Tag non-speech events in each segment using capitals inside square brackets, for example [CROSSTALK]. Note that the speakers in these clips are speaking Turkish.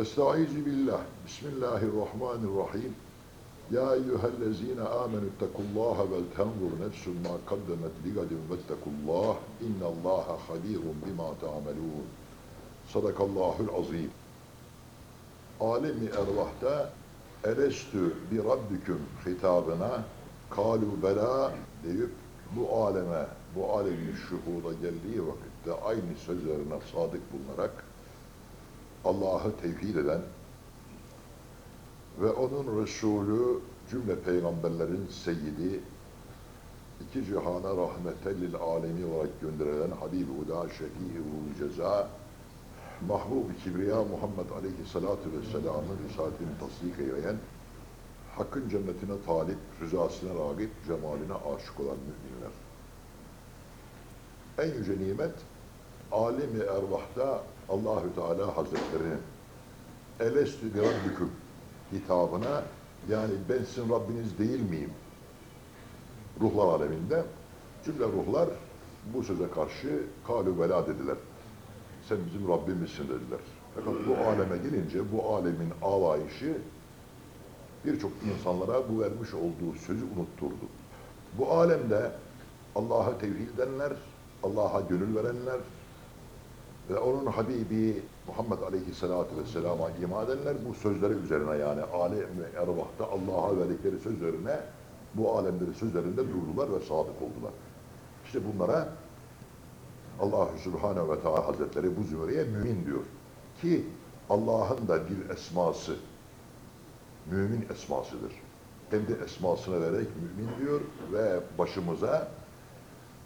Estaizu billah. Bismillahirrahmanirrahim. Ya eyyühellezine amenü ittekullaha vel tenzur nefsun ma kaddemet ligadin vettekullah. İnnallaha habirun bima ta'melun. Sadakallahul azim. Alemi ervahta elestü bi rabbiküm hitabına kalu bela deyip bu aleme, bu alemin şuhuda geldiği vakitte aynı sözlerine sadık bulunarak Allah'ı tevhid eden ve onun Resulü cümle peygamberlerin seyyidi iki cihana rahmeten lil alemi olarak gönderilen Habib-i Uda Şefii Ruh Ceza Mahbub-i Kibriya Muhammed Aleyhisselatü Vesselam'ın risaletini tasdik eyleyen Hakkın cennetine talip, rızasına rağip, cemaline aşık olan müminler. En yüce nimet, alemi ervahta Allahü Teala Hazretleri'nin elestü bi rabbiküm hitabına yani ben sizin Rabbiniz değil miyim? Ruhlar aleminde cümle ruhlar bu söze karşı kalu bela dediler. Sen bizim Rabbimizsin dediler. Fakat bu aleme gelince bu alemin ağlayışı birçok insanlara bu vermiş olduğu sözü unutturdu. Bu alemde Allah'a tevhid edenler, Allah'a gönül verenler ve onun Habibi Muhammed Aleyhisselatü Vesselam'a iman bu sözleri üzerine yani alem ve ervahta Allah'a verdikleri sözlerine bu alemleri sözlerinde durdular ve sadık oldular. İşte bunlara Allahu Subhanahu ve Teala Hazretleri bu zümreye mümin diyor. Ki Allah'ın da bir esması, mümin esmasıdır. Kendi esmasını vererek mümin diyor ve başımıza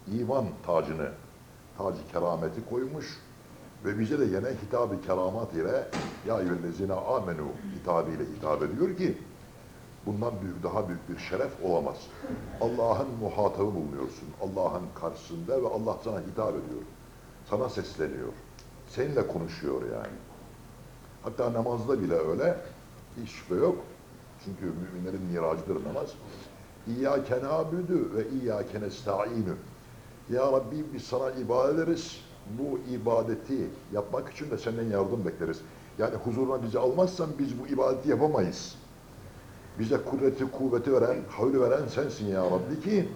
iman tacını, tacı kerameti koymuş ve bize de yine hitab-ı keramat ile ya eyyühellezine amenu hitabıyla hitap ediyor ki bundan büyük, daha büyük bir şeref olamaz. Allah'ın muhatabı bulunuyorsun. Allah'ın karşısında ve Allah sana hitap ediyor. Sana sesleniyor. Seninle konuşuyor yani. Hatta namazda bile öyle. Hiç şüphe yok. Çünkü müminlerin miracıdır namaz. İyyâke nâbüdü ve iyyâke nesta'inü. Ya Rabbi biz sana ibadet ederiz. Bu ibadeti yapmak için de senden yardım bekleriz. Yani huzuruna bizi almazsan biz bu ibadeti yapamayız. Bize kudreti, kuvveti veren, havlu veren sensin ya Rabbi ki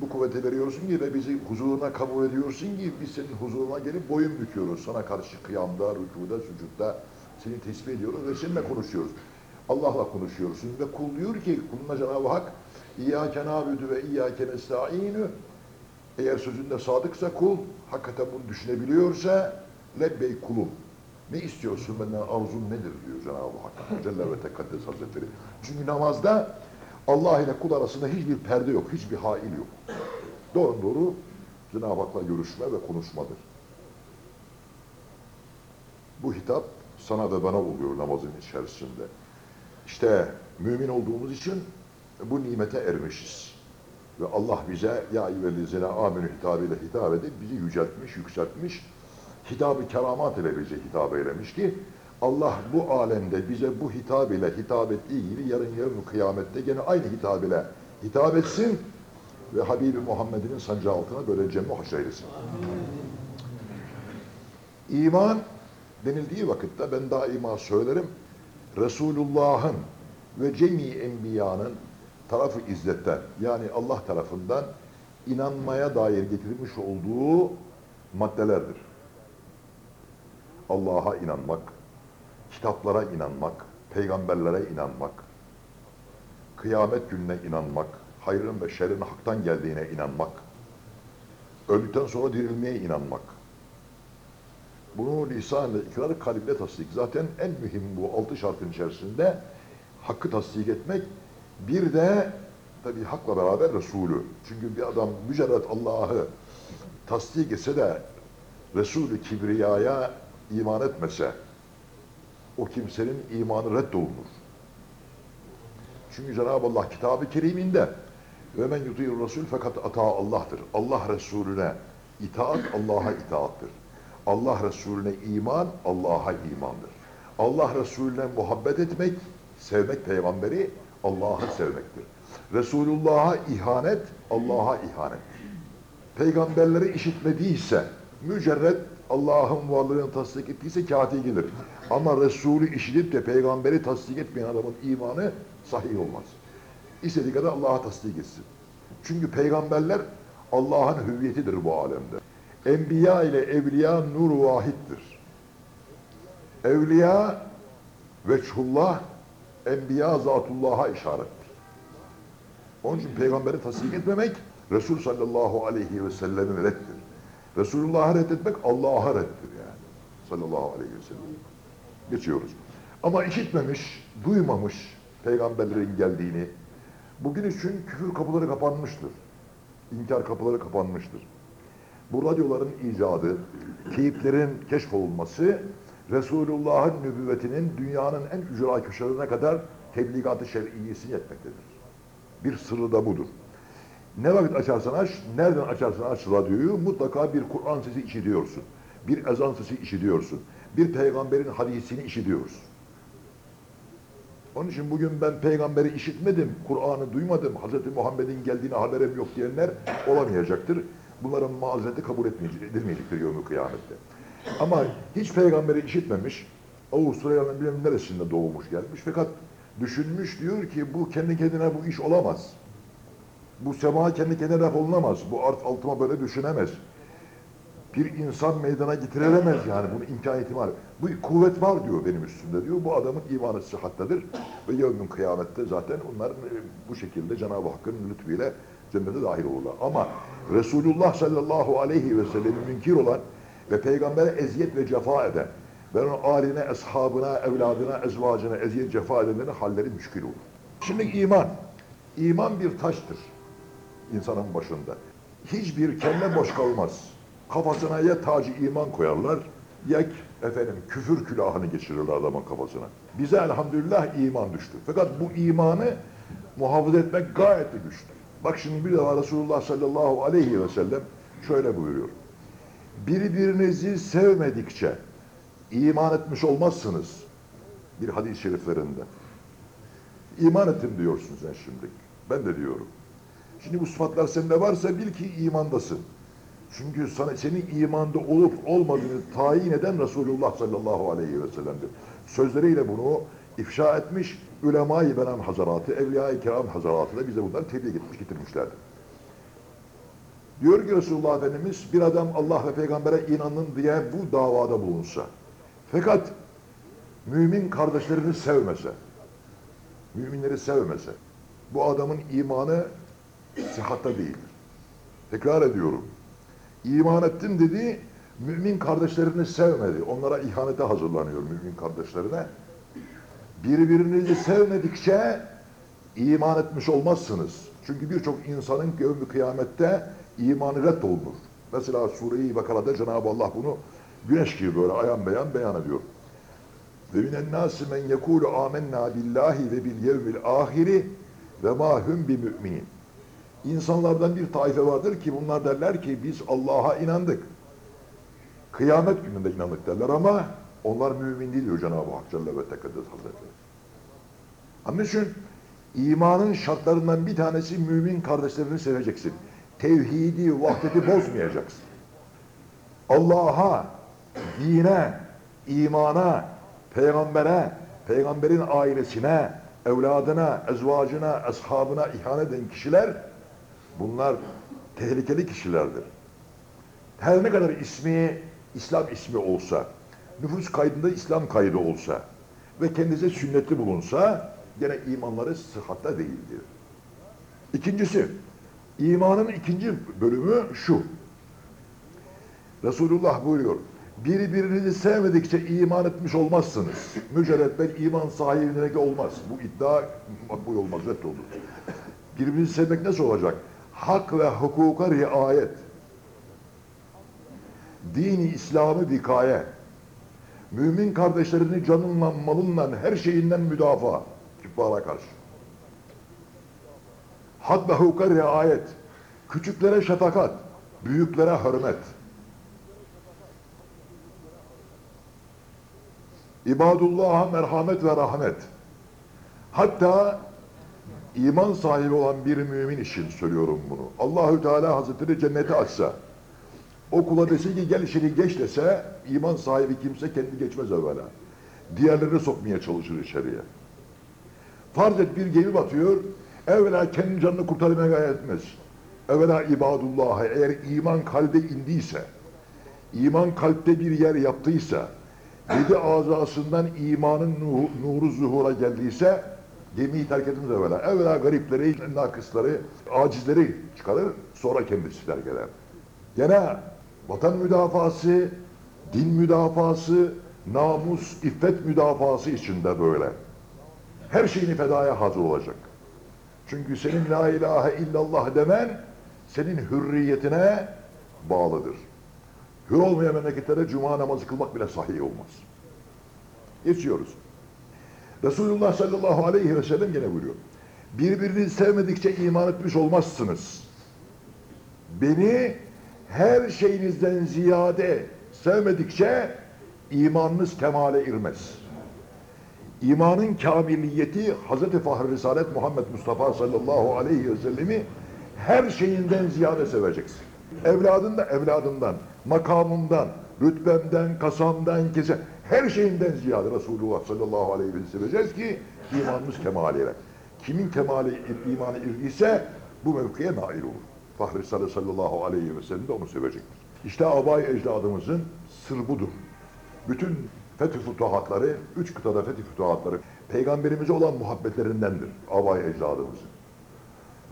bu kuvveti veriyorsun ki ve bizi huzuruna kabul ediyorsun ki biz senin huzuruna gelip boyun büküyoruz. Sana karşı kıyamda, rükuda, sucutta seni tesbih ediyoruz ve seninle konuşuyoruz. Allah'la konuşuyorsun ve kul diyor ki kuluna Cenab-ı Hak İyyâke nâbüdü ve iyyâke nesta'inü eğer sözünde sadıksa kul, hakikaten bunu düşünebiliyorsa lebbey kulum. Ne istiyorsun benden arzun nedir diyor Cenab-ı Hak. [LAUGHS] Celle ve Tekaddes Hazretleri. Çünkü namazda Allah ile kul arasında hiçbir perde yok, hiçbir hail yok. Doğru doğru Cenab-ı Hak'la görüşme ve konuşmadır. Bu hitap sana ve bana oluyor namazın içerisinde. İşte mümin olduğumuz için bu nimete ermişiz. Ve Allah bize ya eyyühellezine amenü hitabıyla hitap edip bizi yüceltmiş, yükseltmiş. Hitab-ı keramat ile bize hitap eylemiş ki Allah bu alemde bize bu hitab ile hitap ettiği gibi yarın yarın kıyamette gene aynı hitab ile hitap etsin ve Habibi Muhammed'in sancağı altına böyle cem'i haşreylesin. İman denildiği vakitte ben daima söylerim Resulullah'ın ve cemi enbiyanın tarafı izzetten yani Allah tarafından inanmaya dair getirilmiş olduğu maddelerdir. Allah'a inanmak, kitaplara inanmak, peygamberlere inanmak, kıyamet gününe inanmak, hayrın ve şerrin haktan geldiğine inanmak, öldükten sonra dirilmeye inanmak. Bunu lisan-ı ikrar kalple tasdik. Zaten en mühim bu altı şartın içerisinde hakkı tasdik etmek. Bir de tabi hakla beraber Resulü. Çünkü bir adam mücerret Allah'ı tasdik etse de Resulü Kibriya'ya iman etmese o kimsenin imanı reddolunur. Çünkü Cenab-ı Allah kitabı keriminde ve men yutuyur Resul fakat ata Allah'tır. Allah Resulüne itaat Allah'a itaattır. Allah Resulüne iman Allah'a imandır. Allah Resulüne muhabbet etmek, sevmek peygamberi Allah'ı sevmektir. Resulullah'a ihanet Allah'a ihanettir. Peygamberleri işitmediyse mücerred Allah'ın varlığını tasdik ettiyse kâti gelir. Ama Resulü işitip de peygamberi tasdik etmeyen adamın imanı sahih olmaz. İstediği kadar Allah'a tasdik etsin. Çünkü peygamberler Allah'ın hüviyetidir bu alemde. Enbiya ile evliya nur vahittir. Evliya veçhullah, enbiya zatullah'a işarettir. Onun için peygamberi tasdik etmemek Resul sallallahu aleyhi ve sellem'in reddir. Resulullah'ı reddetmek Allah'a reddir yani. Sallallahu aleyhi ve sellem. Geçiyoruz. Ama işitmemiş, duymamış peygamberlerin geldiğini, bugün için küfür kapıları kapanmıştır. İnkar kapıları kapanmıştır. Bu radyoların icadı, teyiplerin keşfolunması, Resulullah'ın nübüvvetinin dünyanın en ücra köşelerine kadar tebligat-ı şer'iyyesini etmektedir. Bir sırrı da budur. Ne vakit açarsan aç, nereden açarsan aç radyoyu mutlaka bir Kur'an sesi işitiyorsun. Bir ezan sesi işitiyorsun. Bir peygamberin hadisini işitiyorsun. Onun için bugün ben peygamberi işitmedim, Kur'an'ı duymadım, Hz. Muhammed'in geldiğine haberim yok diyenler olamayacaktır. Bunların mazereti kabul edilmeyecektir yevmi kıyamette. Ama hiç peygamberi işitmemiş, Avustralya'nın bilmem neresinde doğmuş gelmiş fakat düşünmüş diyor ki bu kendi kendine bu iş olamaz. Bu sema kendi kendine laf olunamaz. Bu art altıma böyle düşünemez. Bir insan meydana getirilemez yani. Bunun imkaniyeti var. Bu kuvvet var diyor benim üstümde diyor. Bu adamın imanı sıhhattedir. Ve yevmin kıyamette zaten onlar e, bu şekilde Cenab-ı Hakk'ın lütfuyla cennete dahil olurlar. Ama Resulullah sallallahu aleyhi ve sellem'i münkir olan ve peygambere eziyet ve cefa eden ve onun aline, eshabına, evladına, ezvacına eziyet cefa edenlerin halleri müşkil olur. Şimdi iman. İman bir taştır insanın başında. Hiçbir kelle boş kalmaz. Kafasına ya tacı iman koyarlar, ya efendim küfür külahını geçirirler adamın kafasına. Bize elhamdülillah iman düştü. Fakat bu imanı muhafaza etmek gayet de güçtür. Bak şimdi bir defa Resulullah sallallahu aleyhi ve sellem şöyle buyuruyor. Birbirinizi sevmedikçe iman etmiş olmazsınız. Bir hadis-i şeriflerinde. İman ettim diyorsun sen şimdi. Ben de diyorum. Şimdi bu sıfatlar sende varsa bil ki imandasın. Çünkü sana, senin imanda olup olmadığını tayin eden Resulullah sallallahu aleyhi ve sellem'dir. Sözleriyle bunu ifşa etmiş, ulema-i benem hazaratı, evliya-i kiram hazaratı da bize bunları tebliğ etmiş, getirmişlerdir. Diyor ki Resulullah Efendimiz, bir adam Allah ve peygambere inanın diye bu davada bulunsa, fakat mümin kardeşlerini sevmese, müminleri sevmese, bu adamın imanı sıhhatta değildir. Tekrar ediyorum. İman ettim dedi, mümin kardeşlerini sevmedi. Onlara ihanete hazırlanıyor mümin kardeşlerine. Birbirinizi sevmedikçe iman etmiş olmazsınız. Çünkü birçok insanın gövmü kıyamette imanı reddolunur. Mesela Sure-i Bakara'da Cenab-ı Allah bunu güneş gibi böyle ayan beyan beyan ediyor. Ve minen nâsi men yekûlu âmennâ billahi ve bil yevmil ahiri ve mâ hum bi. İnsanlardan bir taife vardır ki bunlar derler ki biz Allah'a inandık. Kıyamet gününde inandık derler ama onlar mümin değil diyor Cenab-ı Hak Celle ve Tekaddes Hazretleri. Onun için imanın şartlarından bir tanesi mümin kardeşlerini seveceksin. Tevhidi, vahdeti bozmayacaksın. Allah'a, dine, imana, peygambere, peygamberin ailesine, evladına, ezvacına, ashabına ihanet eden kişiler bunlar tehlikeli kişilerdir. Her ne kadar ismi İslam ismi olsa, nüfus kaydında İslam kaydı olsa ve kendisi sünnetli bulunsa gene imanları sıhhatta değildir. İkincisi, imanın ikinci bölümü şu. Resulullah buyuruyor, birbirinizi sevmedikçe iman etmiş olmazsınız. Mücerret ben iman sahibi demek olmaz. Bu iddia makbul olmaz, reddolur. Birbirinizi sevmek nasıl olacak? Hak ve hukuka riayet. Dini İslam'ı vikaye. Mümin kardeşlerini canınla, malınla, her şeyinden müdafaa. Küffara karşı. Hak ve hukuka riayet. Küçüklere şefkat, büyüklere hürmet. İbadullah'a merhamet ve rahmet. Hatta iman sahibi olan bir mümin için söylüyorum bunu. Allahü Teala Hazretleri cenneti açsa, O kula dese ki gel içeri geç dese iman sahibi kimse kendi geçmez evvela. Diğerlerini sokmaya çalışır içeriye. Farz et bir gemi batıyor, evvela kendi canını kurtarmaya gayret etmez. Evvela ibadullah, eğer iman kalbe indiyse, iman kalpte bir yer yaptıysa, yedi azasından imanın nu- nuru zuhura geldiyse, gemiyi terk ediniz evvela. Evvela garipleri, nakısları, acizleri çıkarır, sonra kendisi terk eder. Gene vatan müdafası, din müdafası, namus, iffet müdafası içinde böyle. Her şeyini fedaya hazır olacak. Çünkü senin la ilahe illallah demen senin hürriyetine bağlıdır. Hür olmayan memleketlere cuma namazı kılmak bile sahih olmaz. Geçiyoruz. Resulullah sallallahu aleyhi ve sellem gene buyuruyor. Birbirini sevmedikçe iman etmiş olmazsınız. Beni her şeyinizden ziyade sevmedikçe imanınız kemale irmez. İmanın kamiliyeti Hz. Fahri Risalet Muhammed Mustafa sallallahu aleyhi ve sellemi her şeyinden ziyade seveceksin. Evladın da evladından, makamından, rütbenden, kasamdan, kese, her şeyinden ziyade Resulullah sallallahu aleyhi ve sellem seveceğiz ki imanımız kemale erer. Kimin kemali imanı irdiyse bu mevkiye nail olur. Fahri Risalet sallallahu aleyhi ve sellem de onu sevecektir. İşte abay ecdadımızın sır budur. Bütün fetih futuhatları, üç kıtada fetih futuhatları peygamberimize olan muhabbetlerindendir abay ecdadımızın.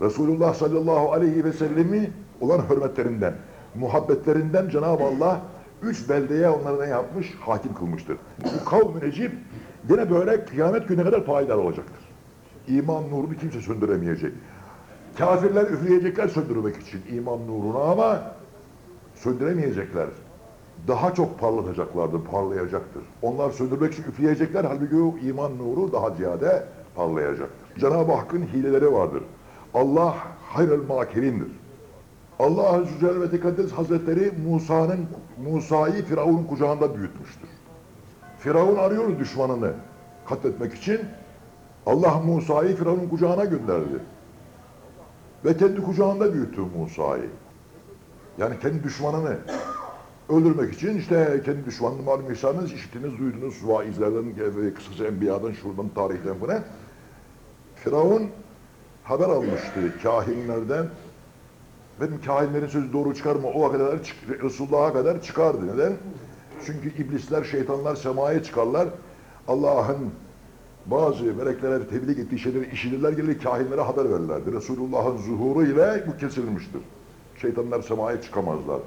Resulullah sallallahu aleyhi ve sellemi olan hürmetlerinden, muhabbetlerinden Cenab-ı Allah üç beldeye onları ne yapmış? Hakim kılmıştır. Bu kavm-ı necip yine böyle kıyamet gününe kadar payidar olacaktır. İman nurunu kimse söndüremeyecek. Kafirler üfleyecekler söndürmek için iman nurunu ama söndüremeyecekler. Daha çok parlatacaklardır, parlayacaktır. Onlar söndürmek için üfleyecekler, halbuki o iman nuru daha ziyade parlayacaktır. Cenab-ı Hakk'ın hileleri vardır. Allah hayrel makirindir. Allah Azze ve Celle ve Tekaddes Hazretleri Musa'nın Musa'yı Firavun'un kucağında büyütmüştür. Firavun arıyor düşmanını katletmek için. Allah Musa'yı Firavun'un kucağına gönderdi. Ve kendi kucağında büyüttü Musa'yı. Yani kendi düşmanını öldürmek için işte kendi düşmanını malum işittiniz, duydunuz vaizlerden, e, kısacası enbiyadan, şuradan, tarihten falan. Firavun haber almıştı kahinlerden. Benim kahinlerin sözü doğru çıkar mı? O kadar Resulullah'a kadar çıkardı. Neden? Çünkü iblisler, şeytanlar semaya çıkarlar. Allah'ın bazı meleklere tebliğ ettiği şeyleri işitirler gelir kahinlere haber verirlerdi. Resulullah'ın zuhuru ile bu kesilmiştir. Şeytanlar semaya çıkamazlar.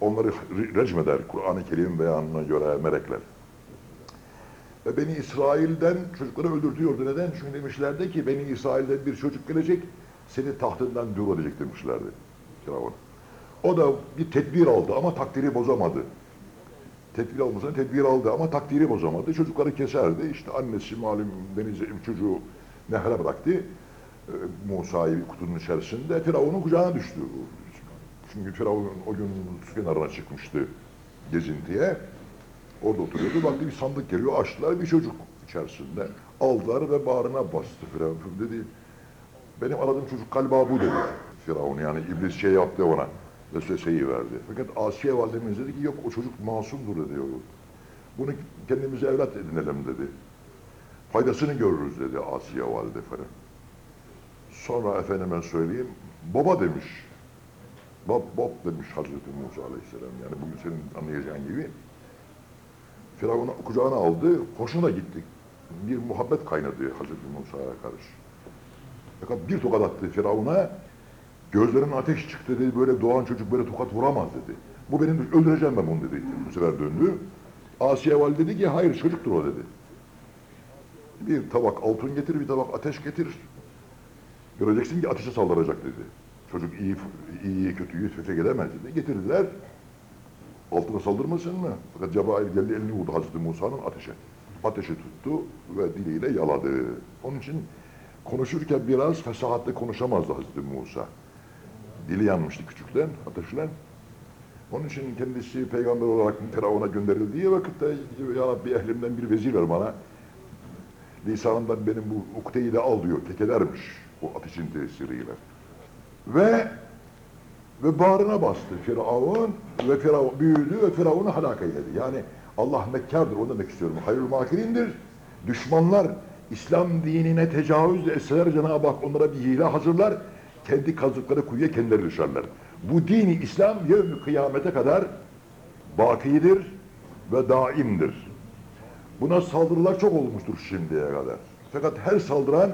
Onları re- recmeder Kur'an-ı Kerim beyanına göre melekler. Ve Beni İsrail'den çocukları öldürtüyordu. Neden? Çünkü demişlerdi ki Beni İsrail'den bir çocuk gelecek, seni tahtından dur demişlerdi. Firavun. O da bir tedbir aldı ama takdiri bozamadı. Tedbir almasına tedbir aldı ama takdiri bozamadı. Çocukları keserdi. İşte annesi malum denize çocuğu nehre bıraktı. Ee, Musa'yı kutunun içerisinde Firavun'un kucağına düştü. Çünkü Firavun o gün su kenarına çıkmıştı gezintiye. Orada oturuyordu. Baktı bir sandık geliyor. Açtılar bir çocuk içerisinde. Aldılar ve bağrına bastı Firavun. Dedi benim aradığım çocuk galiba bu dedi. Firavun yani iblis şey yaptı ona. Vesveseyi verdi. Fakat Asiye validemiz dedi ki yok o çocuk masumdur dedi. Bunu kendimize evlat edinelim dedi. Faydasını görürüz dedi Asiye valide falan. Sonra efendime söyleyeyim baba demiş. Bab, bab demiş Hazreti Musa Aleyhisselam. Yani bugün senin anlayacağın gibi. Firavun'u kucağına aldı, hoşuna gitti. Bir muhabbet kaynadı Hazreti Musa'ya karşı. Fakat bir tokat attı Firavun'a, gözlerinin ateş çıktı dedi, böyle doğan çocuk böyle tokat vuramaz dedi. Bu benim, öldüreceğim ben bunu dedi. Bu sefer döndü. Asiye valide dedi ki, hayır çocuktur o dedi. Bir tabak altın getir, bir tabak ateş getir. Göreceksin ki ateşe saldıracak dedi. Çocuk iyi, iyi kötüyü tefek edemez dedi. Getirdiler. Altına saldırmasın mı? Fakat Cebrail geldi elini vurdu Hazreti Musa'nın ateşe. Ateşi tuttu ve diliyle yaladı. Onun için konuşurken biraz fesahatli konuşamazdı Hazreti Musa. Dili yanmıştı küçükten, ateşlen. Onun için kendisi peygamber olarak Firavun'a gönderildiği vakitte Ya Rabbi ehlimden bir vezir ver bana. Lisanımdan benim bu ukdeyi de al diyor. Tekelermiş o ateşin tesiriyle. Ve ve bağrına bastı Firavun ve Firavun büyüdü ve Firavun'u halak eyledi. Yani Allah mekkardır onu demek istiyorum. Hayrül makirindir. Düşmanlar İslam dinine tecavüz etseler Cenab-ı Hak onlara bir hile hazırlar. Kendi kazdıkları kuyuya kendileri düşerler. Bu dini İslam yevmi kıyamete kadar bakidir ve daimdir. Buna saldırılar çok olmuştur şimdiye kadar. Fakat her saldıran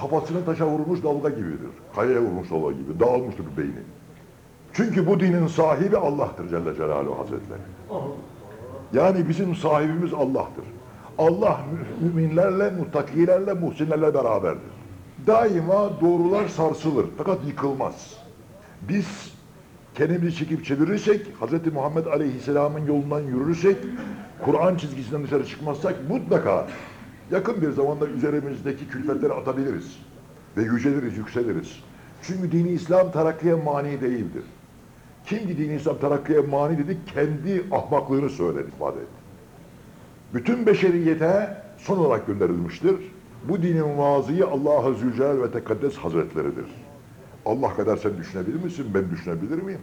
kafasını taşa vurmuş dalga gibidir. Kayaya vurmuş dalga gibi. Dağılmıştır beyni. Çünkü bu dinin sahibi Allah'tır Celle Celaluhu Hazretleri. Yani bizim sahibimiz Allah'tır. Allah mü- müminlerle, muttakilerle, muhsinlerle beraberdir. Daima doğrular sarsılır fakat yıkılmaz. Biz kendimizi çekip çevirirsek, Hz. Muhammed Aleyhisselam'ın yolundan yürürsek, Kur'an çizgisinden dışarı çıkmazsak mutlaka yakın bir zamanda üzerimizdeki külfetleri atabiliriz. Ve yüceliriz, yükseliriz. Çünkü dini İslam terakkiye mani değildir. Kim ki dini İslam terakkiye mani dedi, kendi ahmaklığını söyledi, ifade etti. Bütün beşeriyete son olarak gönderilmiştir. Bu dinin vaazıyı Allah-u Zülcelal ve Tekaddes Hazretleridir. Allah kadar sen düşünebilir misin? Ben düşünebilir miyim?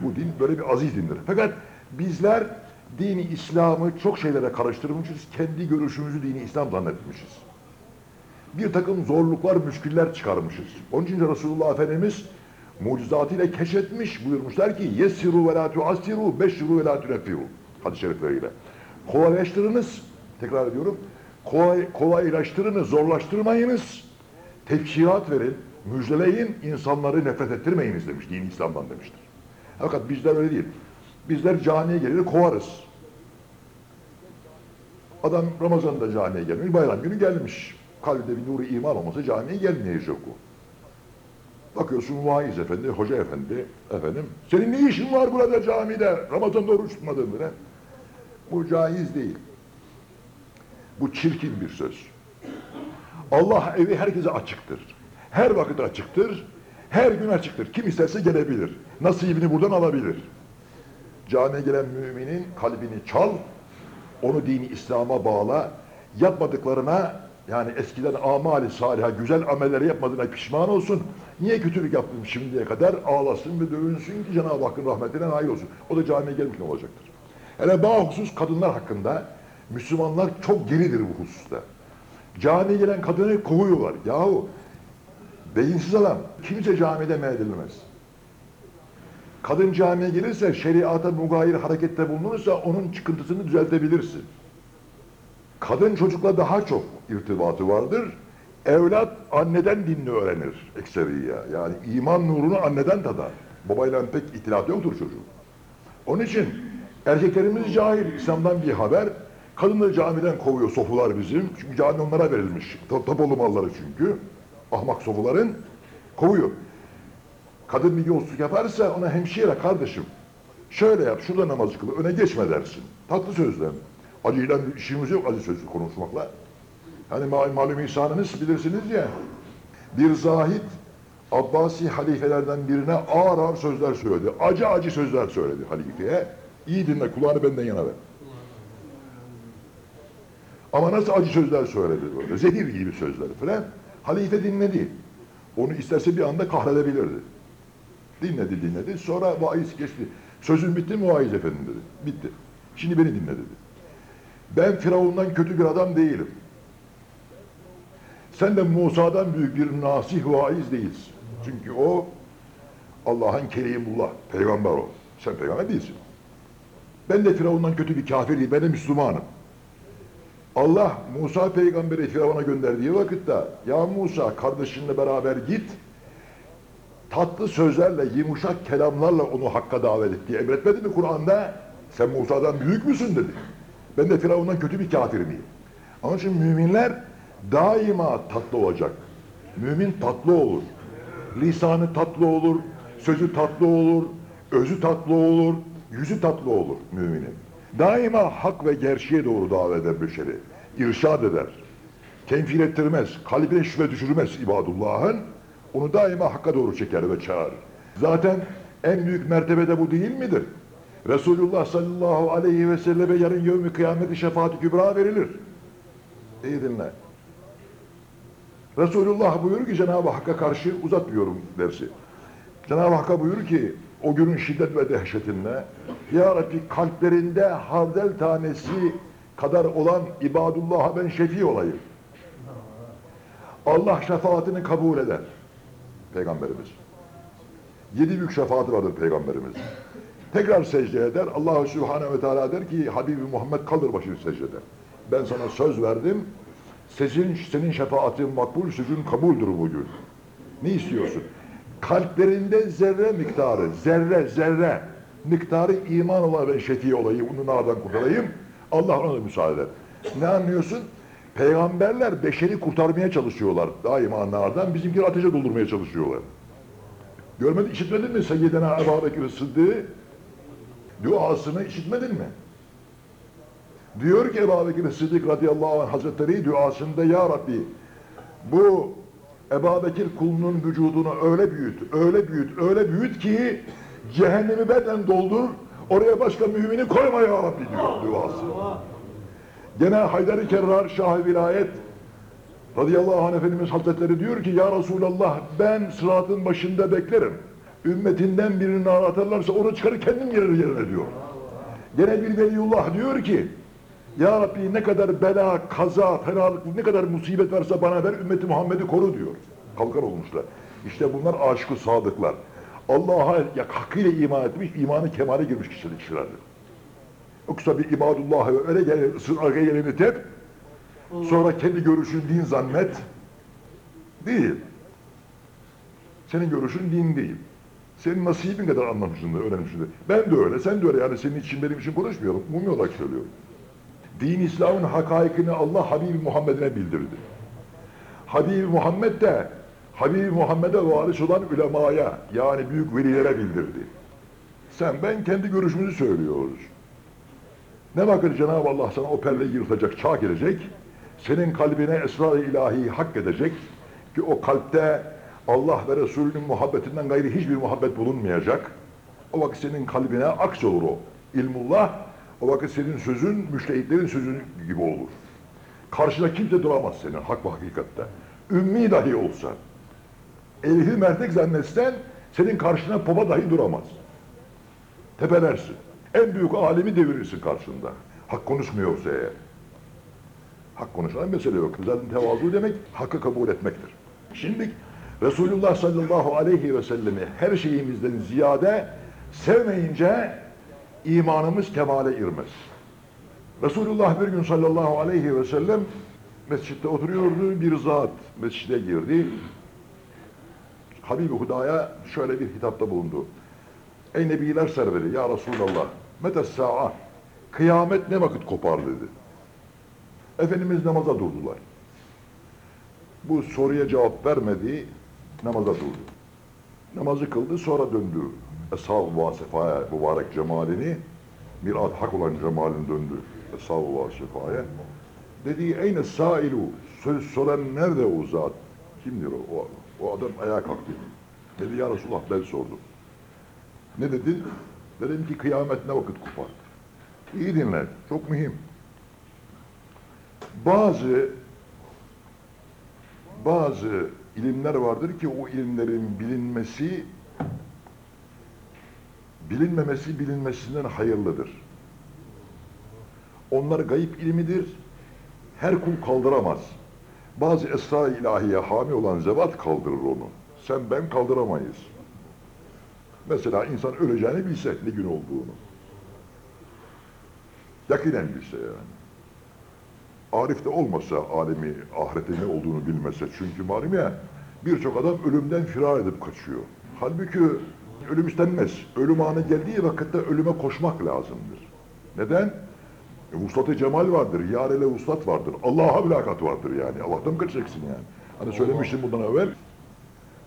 Bu din böyle bir aziz dindir. Fakat bizler dini İslam'ı çok şeylere karıştırmışız. Kendi görüşümüzü dini İslam zannetmişiz. Bir takım zorluklar, müşküller çıkarmışız. Onun için Resulullah Efendimiz mucizatıyla keşfetmiş. Buyurmuşlar ki yessiru ve la tuassiru, beşşiru ve la tuneffiru. Hadis-i şerifleriyle. Kolaylaştırınız, tekrar ediyorum. Kolay, kolaylaştırınız, zorlaştırmayınız. Tefsirat verin, müjdeleyin, insanları nefret ettirmeyiniz demiş. Din İslam'dan demiştir. Fakat bizler öyle değil. Bizler camiye gelir kovarız. Adam Ramazan'da camiye gelmiş, bayram günü gelmiş. Kalbinde bir nuru iman olmasa camiye gelmeyecek o. Bakıyorsun vaiz efendi, hoca efendi, efendim, senin ne işin var burada camide, Ramazan'da oruç tutmadın bile. Bu caiz değil. Bu çirkin bir söz. Allah evi herkese açıktır. Her vakit açıktır. Her gün açıktır. Kim isterse gelebilir. Nasibini buradan alabilir. Camiye gelen müminin kalbini çal, onu dini İslam'a bağla, yapmadıklarına yani eskiden amali saliha, güzel amelleri yapmadığına pişman olsun. Niye kötülük yaptım şimdiye kadar? Ağlasın ve dövünsün ki Cenab-ı Hakk'ın rahmetine nail olsun. O da camiye gelmiş ne olacaktır? Hele bahusus kadınlar hakkında Müslümanlar çok geridir bu hususta. Camiye gelen kadını kovuyorlar. Yahu beyinsiz adam kimse camide men edilmez. Kadın camiye gelirse şeriata mugayir harekette bulunursa onun çıkıntısını düzeltebilirsin. Kadın çocukla daha çok irtibatı vardır. Evlat anneden dinini öğrenir ekseriye. Yani iman nurunu anneden tadar. Babayla pek itilatı yoktur çocuğun. Onun için erkeklerimiz cahil, İslam'dan bir haber. Kadınları camiden kovuyor sofular bizim. Çünkü cami onlara verilmiş. Tap tapolu malları çünkü. Ahmak sofuların kovuyor. Kadın bir yolsuzluk yaparsa ona hemşire kardeşim. Şöyle yap, şurada namazı kıl, öne geçme dersin. Tatlı sözle. Acıyla işimiz yok acı sözlü konuşmakla. Hani ma- malum ihsanınız bilirsiniz ya. Bir zahit Abbasi halifelerden birine ağır ağır sözler söyledi. Acı acı sözler söyledi halifeye. İyi dinle kulağını benden yana ver. Ama nasıl acı sözler söyledi böyle. Zehir gibi sözler falan. Halife dinledi. Onu isterse bir anda kahredebilirdi. Dinledi dinledi. Sonra vaiz geçti. Sözün bitti mi vaiz efendim dedi. Bitti. Şimdi beni dinle dedi. Ben Firavun'dan kötü bir adam değilim. Sen de Musa'dan büyük bir nasih vaiz değilsin. Çünkü o Allah'ın kerimullah, peygamber o. Sen peygamber değilsin. Ben de Firavun'dan kötü bir kafir değilim, ben de Müslümanım. Allah Musa peygamberi Firavun'a gönderdiği vakitte ya Musa kardeşinle beraber git tatlı sözlerle, yumuşak kelamlarla onu hakka davet et diye emretmedi mi Kur'an'da? Sen Musa'dan büyük müsün dedi. Ben de Firavun'dan kötü bir kafir miyim? Onun için müminler daima tatlı olacak. Mümin tatlı olur. Lisanı tatlı olur, sözü tatlı olur, özü tatlı olur, yüzü tatlı olur müminin. Daima hak ve gerçeğe doğru davet eder beşeri. İrşad eder. Tenfir ettirmez, kalbine şüphe düşürmez ibadullahın. Onu daima hakka doğru çeker ve çağırır. Zaten en büyük mertebede bu değil midir? Resulullah sallallahu aleyhi ve selleme yarın yevmi kıyameti şefaat-i kübra verilir. İyi dinle. Resulullah buyuruyor ki Cenab-ı Hakk'a karşı uzatmıyorum dersi. Cenab-ı Hakk'a buyur ki o günün şiddet ve dehşetinde Ya Rabbi kalplerinde hardel tanesi kadar olan ibadullah'a ben şefi olayım. Allah şefaatini kabul eder. Peygamberimiz. Yedi büyük şefaati vardır Peygamberimiz. Tekrar secde eder. Allah Subhanahu ve Teala der ki Habibi Muhammed kaldır başını secdede. Ben sana söz verdim. Senin, senin şefaatin makbul, sözün kabuldür bugün. Ne istiyorsun? Kalplerinde zerre miktarı, zerre, zerre miktarı iman olan ve şefi olayım, onu nardan kurtarayım. Allah ona da müsaade eder. Ne anlıyorsun? Peygamberler beşeri kurtarmaya çalışıyorlar daima nardan, bizimkiler ateşe doldurmaya çalışıyorlar. Görmedin, işitmedin mi Seyyidina Ebu Bekir Sıddık'ı? Duasını işitmedin mi? Diyor ki Ebu Bekir Sıddık radıyallahu anh hazretleri duasında Ya Rabbi bu Ebu Bekir kulunun vücudunu öyle büyüt, öyle büyüt, öyle büyüt ki cehennemi benden doldur, oraya başka mümini koyma Ya Rabbi diyor duası. Gene Haydar-ı Kerrar Şah-ı Vilayet radıyallahu anh Efendimiz Hazretleri diyor ki Ya Resulallah ben sıratın başında beklerim. Ümmetinden birini nar atarlarsa onu çıkarır kendim gelir yerine diyor. Gene bir veliyullah diyor ki Ya Rabbi ne kadar bela, kaza, fenalık, ne kadar musibet varsa bana ver, ümmeti Muhammed'i koru diyor. Kalkar olmuşlar. İşte bunlar aşık sadıklar. Allah'a hakkıyla iman etmiş, imanı kemale girmiş kişiler, kişilerdir. Yoksa bir ibadullah'a öyle gelen, ısrarga geleni tep, sonra kendi görüşün din zannet. Değil. Senin görüşün din değil. Senin nasibin kadar anlamışsındır, öğrenmişsindir. Ben de öyle, sen de öyle. Yani senin için, benim için konuşmuyorum. Umumi olarak söylüyorum. Din İslam'ın hakaikini Allah Habibi Muhammed'ine bildirdi. Habibi Muhammed de Habibi Muhammed'e varis olan ulemaya yani büyük velilere bildirdi. Sen ben kendi görüşümüzü söylüyoruz. Ne vakit Cenab-ı Allah sana o perleyi yırtacak, çağ gelecek, senin kalbine esrar-ı ilahiyi hak edecek ki o kalpte Allah ve Resulünün muhabbetinden gayri hiçbir muhabbet bulunmayacak. O vakit senin kalbine aks olur o. İlmullah, o vakit senin sözün, müştehitlerin sözü gibi olur. Karşına kimse duramaz senin hak ve hakikatte. Ümmi dahi olsa. Ehli mertek zannetsen senin karşına popa dahi duramaz. Tepelersin. En büyük alemi devirirsin karşında. Hak konuşmuyorsa eğer. Hak konuşan mesele yok. Zaten tevazu demek hakkı kabul etmektir. Şimdi Resulullah sallallahu aleyhi ve sellemi her şeyimizden ziyade sevmeyince imanımız kemale irmez. Resulullah bir gün sallallahu aleyhi ve sellem mescitte oturuyordu. Bir zat mescide girdi. Habibi Huda'ya şöyle bir hitapta bulundu. Ey Nebiler serveri ya Resulallah metes sa'a kıyamet ne vakit kopar dedi. Efendimiz namaza durdular. Bu soruya cevap vermedi, namaza durdu. Namazı kıldı, sonra döndü. Eshab-ı vasıfaya mübarek cemalini, mirat hak olan cemalini döndü. Eshab-ı vasıfaya. Dedi, eyne sailu, söz soran nerede o zat? Kimdir o? O, o adam ayağa kalktı. Dedi, ya Resulullah ben sordum. Ne dedin? Dedim ki kıyamet ne vakit kopar? İyi dinle, çok mühim. Bazı bazı ilimler vardır ki o ilimlerin bilinmesi bilinmemesi bilinmesinden hayırlıdır. Onlar gayip ilmidir. Her kul kaldıramaz. Bazı esrar ilahiye hami olan zevat kaldırır onu. Sen ben kaldıramayız. Mesela insan öleceğini bilse ne gün olduğunu. Yakinen bilse yani. Arif de olmasa alemi ahirette ne olduğunu bilmese çünkü malum ya birçok adam ölümden firar edip kaçıyor. Halbuki ölüm istenmez. Ölüm anı geldiği vakitte ölüme koşmak lazımdır. Neden? E, vuslat-ı cemal vardır, yar ile vuslat vardır, Allah'a mülakat vardır yani. Allah'tan mı kaçacaksın yani? Hani söylemiştim bundan evvel.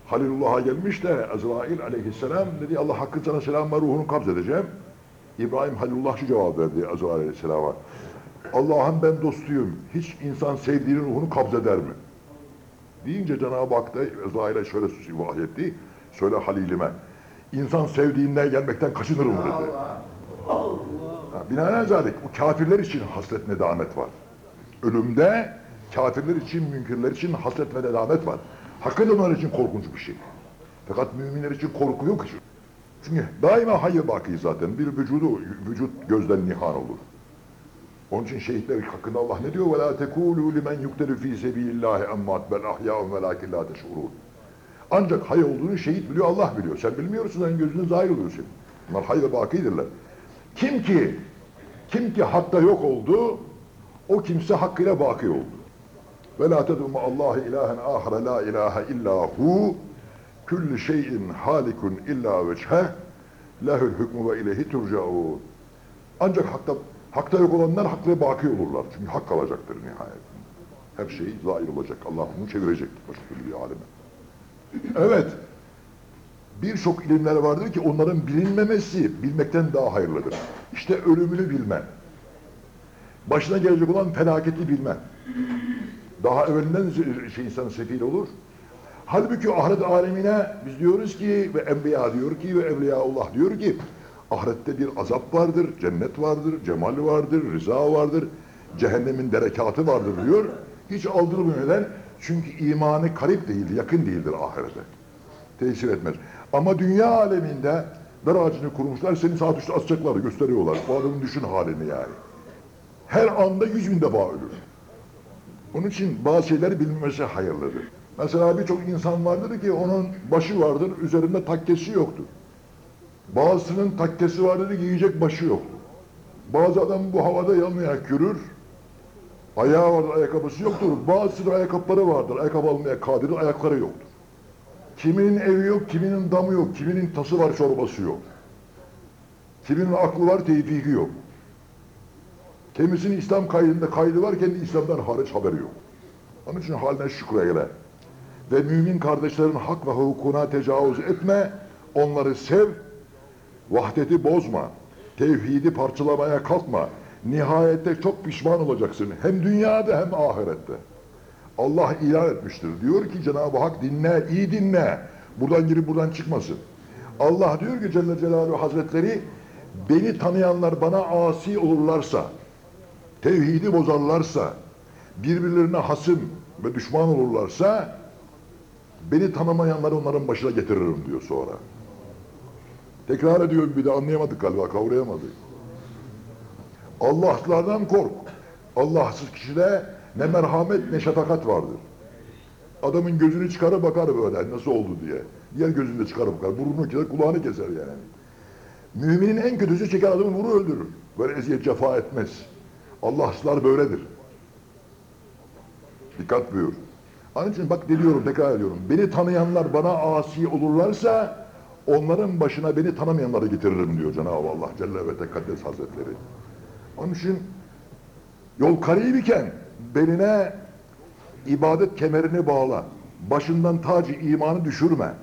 Halilullah'a gelmiş de Azrail aleyhisselam dedi Allah hakkın sana selam ve ruhunu kabz edeceğim. İbrahim Halilullah şu cevap verdi Azrail aleyhisselama. Allah'ın ben dostuyum. Hiç insan sevdiğinin ruhunu kabz eder mi? Deyince Cenab-ı Hak da Ezrail'e şöyle vahyetti. Söyle Halilime. İnsan sevdiğinden gelmekten kaçınır mı dedi. Binaenaleyh zalik, o kafirler için hasret nedamet var. Ölümde kafirler için, münkirler için hasret ve nedamet var. Hakikaten onlar için korkunç bir şey. Fakat müminler için korku yok. Çünkü daima hayır baki zaten. Bir vücudu, vücut gözden nihan olur. Onun için şehitler hakkında Allah ne diyor? وَلَا تَكُولُوا لِمَنْ يُقْتَلُ ف۪ي سَب۪ي اللّٰهِ اَمَّاتْ بَلْ اَحْيَاءٌ وَلَاكِنْ لَا تَشْعُرُونَ Ancak hay olduğunu şehit biliyor, Allah biliyor. Sen bilmiyorsun, senin gözünün zahir oluyorsun. Bunlar hay ve bakidirler. Kim ki, kim ki hakta yok oldu, o kimse hakkıyla baki oldu. Ve la tedum Allah ilahen ahire la ilahe illa hu kullu şeyin halikun illa vecheh lehül hükmü ve ileyhi turcaun. Ancak hakta, hakta yok olanlar haklı baki olurlar. Çünkü hak kalacaktır nihayet. Her şey zahir olacak. Allah bunu çevirecektir başka türlü aleme. Evet. Birçok ilimler vardır ki onların bilinmemesi bilmekten daha hayırlıdır. İşte ölümünü bilmen. Başına gelecek olan felaketi bilmen. Daha evvelinden şey insan sefil olur. Halbuki ahiret alemine biz diyoruz ki ve enbiya diyor ki ve evliyaullah diyor ki ahirette bir azap vardır, cennet vardır, cemal vardır, rıza vardır, cehennemin derekatı vardır diyor. Hiç aldırmıyor neden? Çünkü imanı karip değil, yakın değildir ahirete. Tesir etmez. Ama dünya aleminde dar ağacını kurmuşlar, seni sağ üstte asacaklar, gösteriyorlar. Bu adamın düşün halini yani. Her anda yüz bin defa ölür. Onun için bazı şeyleri bilmemesi hayırlıdır. Mesela birçok insan vardır ki onun başı vardır, üzerinde takkesi yoktur. Bazısının takkesi vardır ki yiyecek başı yoktur. Bazı adam bu havada yalmayarak yürür, ayağı vardır, ayakkabısı yoktur. Bazısının ayakkabıları vardır, ayakkabı almaya kadir, ayakları yoktur. Kiminin evi yok, kiminin damı yok, kiminin tası var, çorbası yok. Kiminin aklı var, tevfiki yok. Kimisinin İslam kaydında kaydı var, kendi İslam'dan hariç haberi yok. Onun için haline şükreyle. Ve mümin kardeşlerin hak ve hukukuna tecavüz etme, onları sev, vahdeti bozma, tevhidi parçalamaya kalkma. Nihayette çok pişman olacaksın. Hem dünyada hem ahirette. Allah ilan etmiştir. Diyor ki Cenab-ı Hak dinle, iyi dinle. Buradan girip buradan çıkmasın. Allah diyor ki Celle Celaluhu Hazretleri beni tanıyanlar bana asi olurlarsa, tevhidi bozarlarsa, birbirlerine hasım ve düşman olurlarsa beni tanımayanları onların başına getiririm diyor sonra. Tekrar ediyorum bir de anlayamadık galiba, kavrayamadık. Allah'lardan kork. Allahsız kişide ne merhamet ne şefkat vardır. Adamın gözünü çıkarıp bakar böyle nasıl oldu diye. Diğer gözünü de çıkarıp bakar. Burnunu keser, kulağını keser yani. Müminin en kötüsü çeker adamı vurur öldürür. Böyle eziyet cefa etmez. Allahsızlar böyledir. Dikkat buyur. Onun için bak ne diyorum tekrar ediyorum. Beni tanıyanlar bana asi olurlarsa onların başına beni tanımayanları getiririm diyor Cenab-ı Allah Celle ve Tekaddes Hazretleri. Onun için yol karib iken beline ibadet kemerini bağla. Başından tacı imanı düşürme.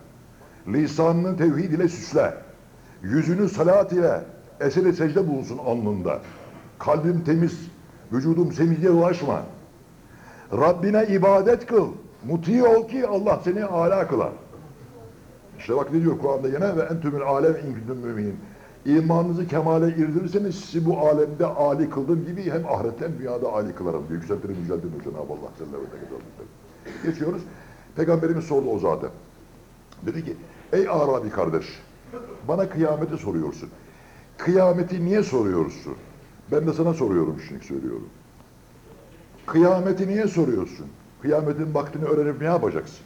Lisanını tevhid ile süsle. Yüzünü salat ile eseri secde bulunsun alnında. Kalbim temiz, vücudum semizliğe ulaşma. Rabbine ibadet kıl. Muti ol ki Allah seni âlâ kılar. İşte bak ne diyor Kur'an'da yine ve entümül alem in kuntum müminin. İmanınızı kemale irdirirseniz sizi bu alemde âli kıldığım gibi hem ahirette hem dünyada âli kılarım diyor. Yükseltirim yüceltirim Cenab-ı Allah Celle ve Tekaddes Geçiyoruz. Peygamberimiz sordu o zaten. Dedi ki ey Arabi kardeş bana kıyameti soruyorsun. Kıyameti niye soruyorsun? Ben de sana soruyorum şimdi söylüyorum. Kıyameti niye soruyorsun? Kıyametin vaktini öğrenip ne yapacaksın?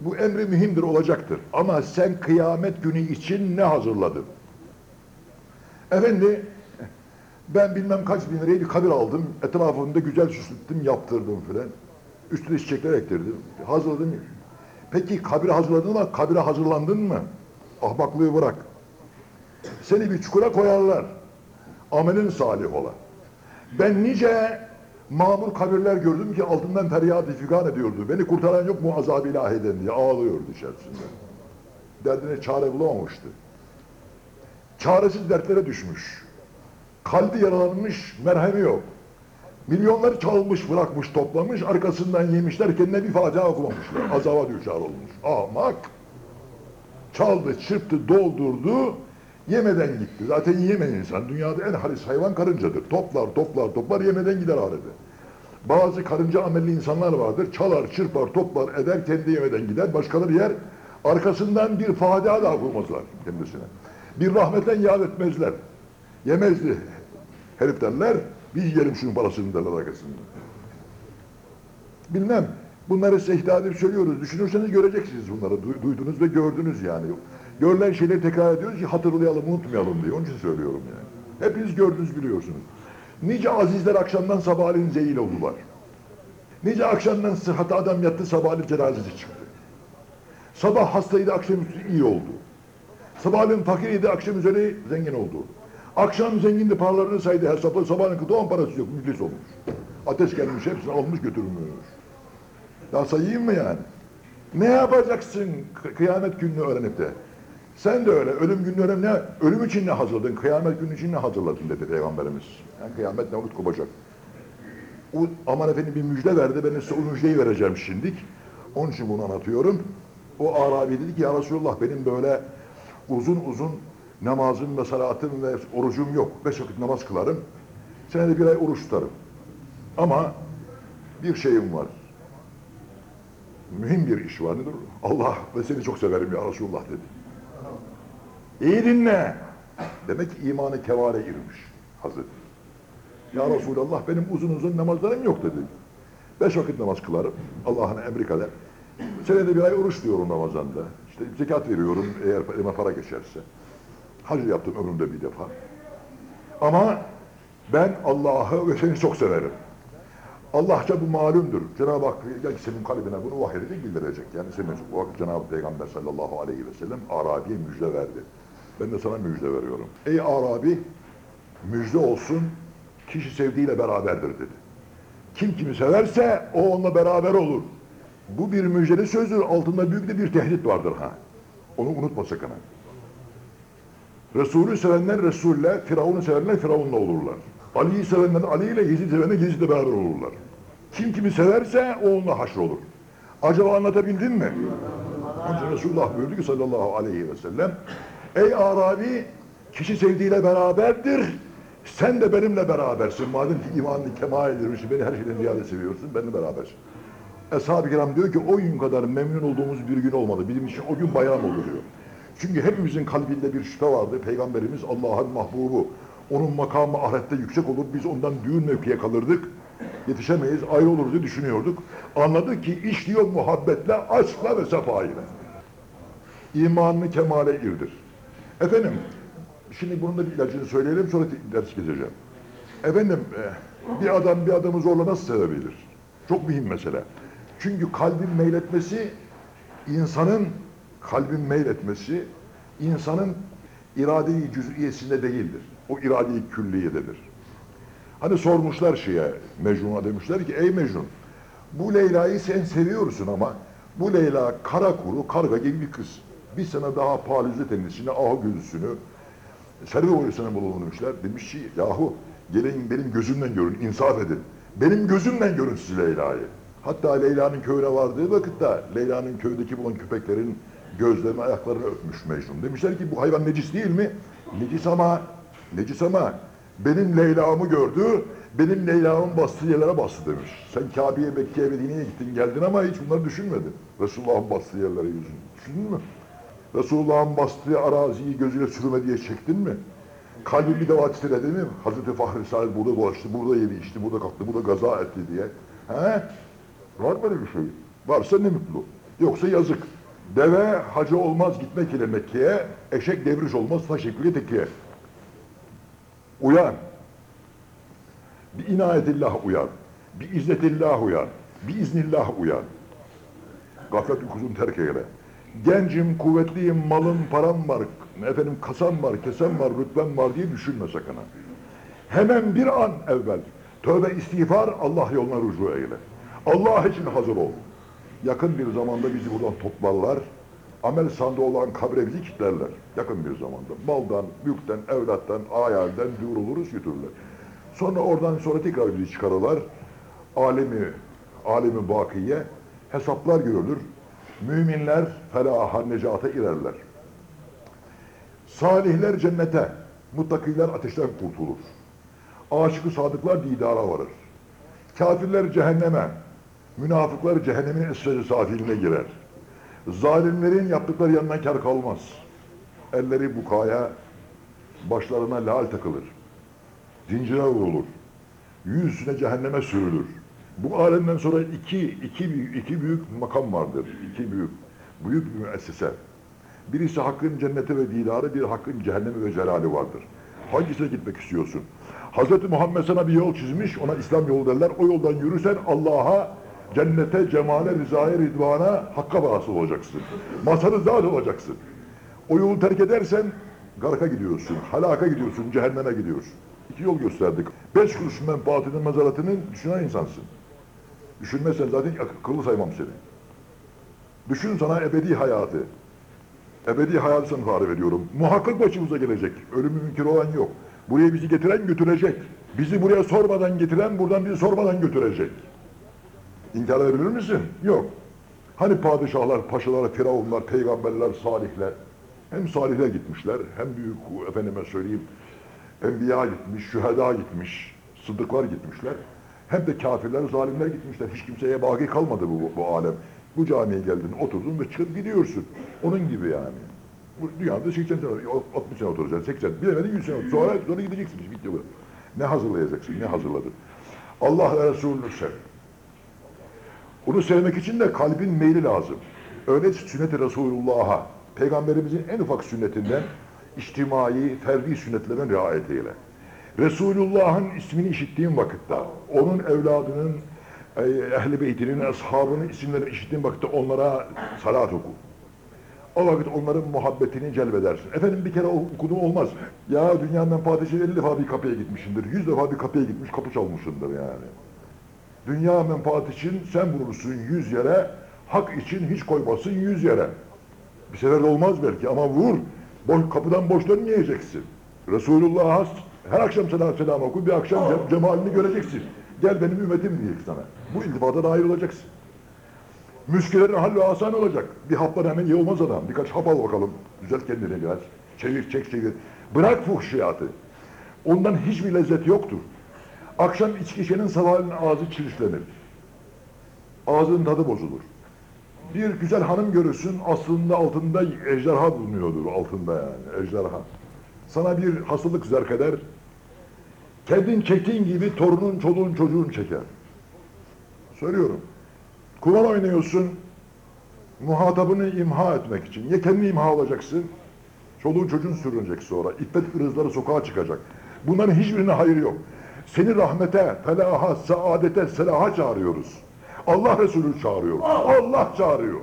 Bu emri mühimdir, olacaktır. Ama sen kıyamet günü için ne hazırladın? Efendi, ben bilmem kaç bin lirayı bir kabir aldım, etrafında güzel süslettim, yaptırdım filan. Üstüne çiçekler ektirdim, hazırladım. Peki kabir hazırladın mı? Kabire hazırlandın mı? Ahmaklığı bırak. Seni bir çukura koyarlar. Amelin salih ola. Ben nice mamur kabirler gördüm ki altından feryat-ı figan ediyordu. Beni kurtaran yok mu azab-ı ilahiden diye ağlıyordu içerisinde. Derdine çare bulamamıştı. Çaresiz dertlere düşmüş. Kalbi yaralanmış, merhemi yok. Milyonları çalmış, bırakmış, toplamış, arkasından yemişler, kendine bir facia okumamışlar. Azaba düşer olmuş. Ahmak. Çaldı, çırptı, doldurdu, yemeden gitti. Zaten yiyemeyen insan. Dünyada en haris hayvan karıncadır. Toplar, toplar, toplar, yemeden gider ahirete. Bazı karınca amelli insanlar vardır. Çalar, çırpar, toplar, eder, kendi yemeden gider. Başkaları yer. Arkasından bir fadiha daha koymazlar kendisine. Bir rahmetten yad etmezler. Yemezdi. Herif derler, biz yiyelim şunun parasını derler arkasından. Bilmem. Bunları size edip söylüyoruz. Düşünürseniz göreceksiniz bunları. Du- Duydunuz ve gördünüz yani. Görülen şeyleri tekrar ediyoruz ki hatırlayalım, unutmayalım diye. Onun için söylüyorum yani. Hepiniz gördünüz, biliyorsunuz. Nice azizler akşamdan sabahleyin zehir oldular. Nice akşamdan sıhhata adam yattı, sabahleyin cenazesi çıktı. Sabah hastaydı, akşamüstü iyi oldu. Sabahleyin fakiriydi, akşam üzeri zengin oldu. Akşam zengindi, paralarını saydı, hesapla sabahleyin doğan parası yok, müflis olmuş. Ateş gelmiş, hepsini almış götürmüş. Daha sayayım mı yani? Ne yapacaksın kı- kıyamet gününü öğrenip de? Sen de öyle, ölüm öğren, ne, ölüm için ne hazırladın, kıyamet günü için ne hazırladın dedi Peygamberimiz. Yani kıyamet ne olup kopacak. O, aman efendim bir müjde verdi, ben size o müjdeyi vereceğim şimdik. Onun için bunu anlatıyorum. O Arabi dedi ki ya Resulullah benim böyle uzun uzun namazım ve salatım ve orucum yok. Beş vakit namaz kılarım. Senede bir ay oruç tutarım. Ama bir şeyim var. Mühim bir iş var nedir? Allah ve seni çok severim ya Resulullah dedi. İyi dinle. Demek ki imanı kevale girmiş Hazreti. Ya Resulallah benim uzun uzun namazlarım yok dedi. Beş vakit namaz kılarım. Allah'ın emri kadar. Senede bir ay oruç diyorum Ramazan'da. İşte zekat veriyorum eğer elime para geçerse. Hac yaptım ömrümde bir defa. Ama ben Allah'ı ve seni çok severim. Allahça bu malumdur. Cenab-ı Hak senin kalbine bunu vahyedecek, bildirecek. Yani senin Cenab-ı Peygamber sallallahu aleyhi ve sellem Arabi'ye müjde verdi. Ben de sana müjde veriyorum. Ey Arabi, müjde olsun, kişi sevdiğiyle beraberdir dedi. Kim kimi severse o onunla beraber olur. Bu bir müjdeli sözdür. Altında büyük de bir tehdit vardır ha. Onu unutma sakın ha. Resulü sevenler Resul'le, Firavun'u sevenler Firavun'la olurlar. Ali'yi sevenler Ali ile, Yezid sevenler Yezid'le beraber olurlar. Kim kimi severse o onunla haşr olur. Acaba anlatabildim mi? Onun Resulullah buyurdu ki sallallahu aleyhi ve sellem Ey Arabi kişi sevdiğiyle beraberdir. Sen de benimle berabersin. Madem ki imanını kemal edilmiş, beni her şeyden ziyade seviyorsun, benimle berabersin. Eshab-ı kiram diyor ki o gün kadar memnun olduğumuz bir gün olmadı. Bizim için o gün bayram olur diyor. Çünkü hepimizin kalbinde bir şüphe vardı. Peygamberimiz Allah'ın mahbubu. Onun makamı ahirette yüksek olur. Biz ondan düğün mevkiye kalırdık. Yetişemeyiz, ayrı oluruz diye düşünüyorduk. Anladık ki iş diyor muhabbetle, aşkla ve sefa ile. İmanını kemale irdir. Efendim, şimdi bunun da bir ilacını söyleyelim sonra ders geçeceğim. Efendim, e, bir adam bir adamı zorla nasıl sevebilir? Çok mühim mesele. Çünkü kalbin meyletmesi, insanın kalbin meyletmesi, insanın irade-i cüz'iyesinde değildir. O irade-i külliyededir. Hani sormuşlar şeye, Mecnun'a demişler ki, ey Mecnun, bu Leyla'yı sen seviyorsun ama bu Leyla kara kuru, karga gibi bir kız. Bir sana daha palize tenisini, ah gözüsünü, serve boyasına bulunur demişler. Demiş ki, yahu gelin benim gözümden görün, insaf edin. Benim gözümden görün siz Leyla'yı. Hatta Leyla'nın köyüne vardığı vakitte Leyla'nın köydeki bulan köpeklerin gözlerini ayaklarını öpmüş Mecnun. Demişler ki bu hayvan necis değil mi? Necis ama, necis ama benim Leyla'mı gördü, benim Leyla'mın bastığı yerlere bastı demiş. Sen Kabe'ye, Mekke'ye, Medine'ye gittin geldin ama hiç bunları düşünmedin. Resulullah'ın bastığı yerlere yüzün. Düşündün mü? Resulullah'ın bastığı araziyi gözüyle sürme diye çektin mi? Kalbin bir defa titredi mi? Hazreti Fahri Sahil burada dolaştı, burada yedi içti, burada kalktı, burada gaza etti diye. He? Var mı öyle bir şey? Varsa ne mutlu. Yoksa yazık. Deve hacı olmaz gitmek ile Mekke'ye, eşek devriş olmaz taş tekiye. Uyan. Bir inayetillah uyan. Bir izzetillah uyan. Bir iznillah uyan. Gaflet uykusunu terk eyle. Gencim, kuvvetliyim, malım, param var, efendim kasam var, kesem var, rütbem var diye düşünme sakın ha. Hemen bir an evvel tövbe istiğfar Allah yoluna rücu eyle. Allah için hazır ol. Yakın bir zamanda bizi buradan toplarlar. Amel sandığı olan kabre bizi kilitlerler. Yakın bir zamanda. Maldan, mülkten, evlattan, ayardan dür oluruz götürürler. Sonra oradan sonra tekrar bizi çıkarırlar. Alemi, alemi bakiye hesaplar görülür. Müminler felaha, necata irerler. Salihler cennete, muttakiler ateşten kurtulur. Aşık-ı sadıklar didara varır. Kafirler cehenneme, münafıklar cehennemin esrarı safiline girer. Zalimlerin yaptıkları yanından kar kalmaz. Elleri bukaya, başlarına lal takılır. Zincire vurulur. Yüzüne cehenneme sürülür. Bu alemden sonra iki, iki, iki büyük makam vardır. İki büyük, büyük müessese. Birisi hakkın cenneti ve didarı, bir hakkın cehennemi ve celali vardır. Hangisine gitmek istiyorsun? Hz. Muhammed sana bir yol çizmiş, ona İslam yolu derler. O yoldan yürürsen Allah'a, cennete, cemale, rızaya, ridvana, hakka vasıl olacaksın. Masanı zat olacaksın. O yolu terk edersen garka gidiyorsun, halaka gidiyorsun, cehenneme gidiyorsun. İki yol gösterdik. Beş kuruş menfaatinin mezaratının düşünen insansın. Düşünmezsen zaten akıllı saymam seni. Düşün sana ebedi hayatı. Ebedi hayatı sana tarif ediyorum. Muhakkak başımıza gelecek. Ölümü mümkün olan yok. Buraya bizi getiren götürecek. Bizi buraya sormadan getiren buradan bizi sormadan götürecek. İnkar edebilir misin? Yok. Hani padişahlar, paşalar, firavunlar, peygamberler, salihler. Hem salihler gitmişler, hem büyük efendime söyleyeyim, enbiya gitmiş, şüheda gitmiş, sıddıklar gitmişler. Hem de kafirler, zalimler gitmişler. Hiç kimseye baki kalmadı bu, bu alem. Bu camiye geldin, oturdun ve çıkıp gidiyorsun. Onun gibi yani. Bu dünyada 80 sene, 60 sene oturacaksın, 80, bilemedin 100 sene. Sonra, sonra gideceksin. Bitti bu. Ne hazırlayacaksın, ne hazırladın? Allah ve Resulünü sev. Onu sevmek için de kalbin meyli lazım. Öyle sünnet-i Resulullah'a, Peygamberimizin en ufak sünnetinden içtimai, ferdi sünnetlerine riayet eyle. Resulullah'ın ismini işittiğin vakitte, onun evladının, e, ehl-i beytinin, ashabının isimlerini işittiğin vakitte onlara salat oku. O vakit onların muhabbetini celbedersin. Efendim bir kere okudum olmaz. Ya dünyanın menfaati 50 defa bir kapıya gitmişindir. 100 defa bir kapıya gitmiş, kapı çalmışındır yani. Dünya menfaat için sen vurursun yüz yere, hak için hiç koymasın yüz yere. Bir sefer olmaz belki ama vur. Boş, kapıdan boş dönmeyeceksin. Resulullah'a her akşam selam selam oku, bir akşam ce- cemalini göreceksin. Gel benim ümmetim diyecek sana. Bu iltifata dair olacaksın. Müskülerin halli asan olacak. Bir haplar hemen iyi olmaz adam. Birkaç hap al bakalım. Düzelt kendini biraz. Çevir, çek, çevir. Bırak fuhşiyatı. Ondan hiçbir lezzet yoktur. Akşam içki içenin sabahleyin ağzı çirişlenir. Ağzının tadı bozulur. Bir güzel hanım görürsün aslında altında ejderha bulunuyordur altında yani ejderha. Sana bir hastalık zerk eder. Kendin çektiğin gibi torunun, çoluğun, çocuğun çeker. Söylüyorum. Kumar oynuyorsun. Muhatabını imha etmek için. Ya kendini imha olacaksın. Çoluğun çocuğun sürünecek sonra. İffet ırzları sokağa çıkacak. Bunların hiçbirine hayır yok. Seni rahmete, felaha, saadete, selaha çağırıyoruz. Allah Resulü çağırıyor. Allah çağırıyor.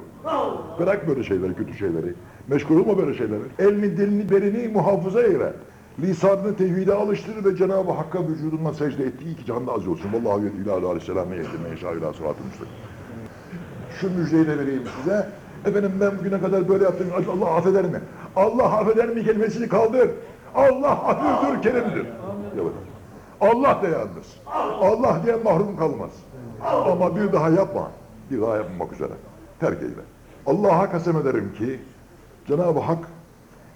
Bırak böyle şeyleri, kötü şeyleri. Meşgul olma böyle şeyleri. Elini, dilini, berini muhafaza eyle. Lisanını tevhide alıştır ve Cenab-ı Hakk'a vücudundan secde ettiği iki canlı az olsun. Vallahi ve ilâ aleyhisselam yedim. Meşâ ilâ sıratı müstakim. Şu müjdeyi de vereyim size. Efendim ben bugüne kadar böyle yaptım. Allah affeder mi? Allah affeder mi kelimesini kaldır. Allah afürdür, kerimdir. Evet. Allah da yalnız. Allah diye mahrum kalmaz. Ama bir daha yapma. Bir daha yapmamak üzere. Terk eyle. Allah'a kasem ederim ki Cenab-ı Hak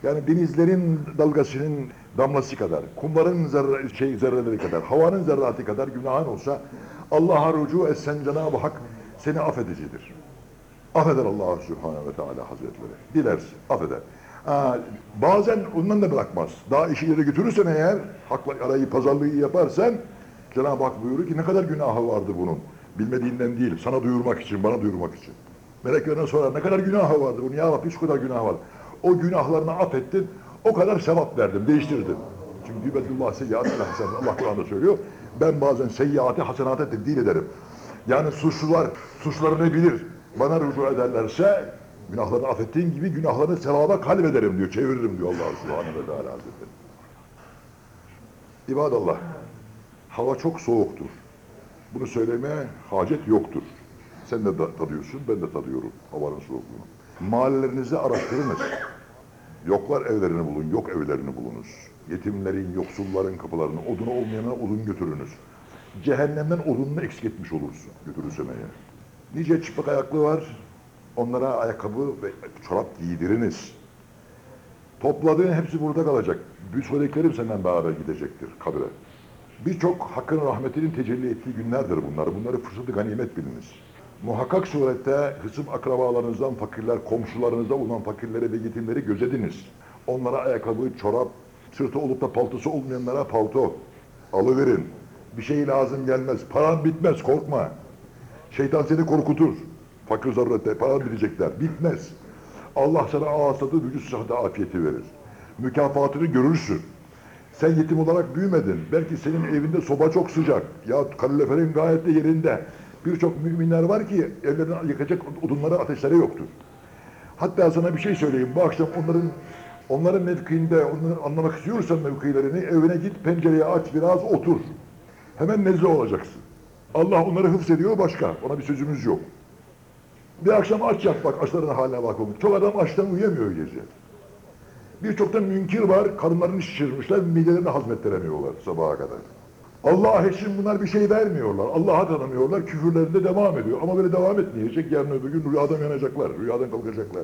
yani denizlerin dalgasının damlası kadar, kumların zerre, şey, zerreleri kadar, havanın zerratı kadar günahın olsa Allah'a rücu etsen Cenab-ı Hak seni affedicidir. Affeder Allah Subhanahu ve Teala Hazretleri. Dilersin, affeder. Aa, bazen ondan da bırakmaz. Daha işi ileri götürürsen eğer, hakla arayı pazarlığı yaparsan, Cenab-ı Hak buyurur ki ne kadar günahı vardı bunun. Bilmediğinden değil, sana duyurmak için, bana duyurmak için. Meleklerine sorar, ne kadar günahı vardı bunun, ya Rabbi şu kadar günahı var. O günahlarını affettin, o kadar sevap verdim, değiştirdim. Çünkü Dübedullah seyyiatı hasen, Allah Kur'an'da söylüyor. Ben bazen seyyiatı hasenata tebdil ederim. Yani suçlular suçlarını bilir. Bana rücu ederlerse günahlarını affettiğim gibi günahlarını sevaba kalbederim diyor. Çeviririm diyor Allah Subhanahu ve Teala Hazretleri. İbadallah. Hava çok soğuktur. Bunu söylemeye hacet yoktur. Sen de tadıyorsun, ben de tadıyorum havanın soğukluğunu. Mahallelerinizi araştırınız. Yoklar evlerini bulun, yok evlerini bulunuz. Yetimlerin, yoksulların kapılarını, odunu olmayana odun götürünüz. Cehennemden odununu eksik etmiş olursun götürürsen. Nice çıplak ayaklı var, onlara ayakkabı ve çorap giydiriniz. Topladığın hepsi burada kalacak. Bir söylediklerim senden beraber gidecektir kabire. Birçok hakkın rahmetinin tecelli ettiği günlerdir bunlar. Bunları fırsatı ganimet biliniz. Muhakkak surette hısım akrabalarınızdan fakirler, komşularınızda bulunan fakirleri ve yetimleri gözediniz. Onlara ayakkabı, çorap, sırtı olup da paltosu olmayanlara palto alıverin. Bir şey lazım gelmez. Paran bitmez korkma. Şeytan seni korkutur. Fakir zarurette paran bilecekler. Bitmez. Allah sana ağaçladığı vücut sıhhati afiyeti verir. Mükafatını görürsün. Sen yetim olarak büyümedin. Belki senin evinde soba çok sıcak. Ya kaloriferin gayet de yerinde. Birçok müminler var ki evlerine yakacak odunları ateşleri yoktur. Hatta sana bir şey söyleyeyim. Bu akşam onların onların mevkiinde, onları anlamak istiyorsan mevkilerini evine git, pencereyi aç, biraz otur. Hemen nezle olacaksın. Allah onları hıfz ediyor başka. Ona bir sözümüz yok. Bir akşam aç yat bak, açların haline bak. Çok adam açtan uyuyamıyor gece. Birçok da münkir var, karınlarını şişirmişler, midelerini hazmettiremiyorlar sabaha kadar. Allah için bunlar bir şey vermiyorlar. Allah'a tanımıyorlar, küfürlerinde devam ediyor. Ama böyle devam etmeyecek, yarın öbür gün rüyadan yanacaklar, rüyadan kalkacaklar.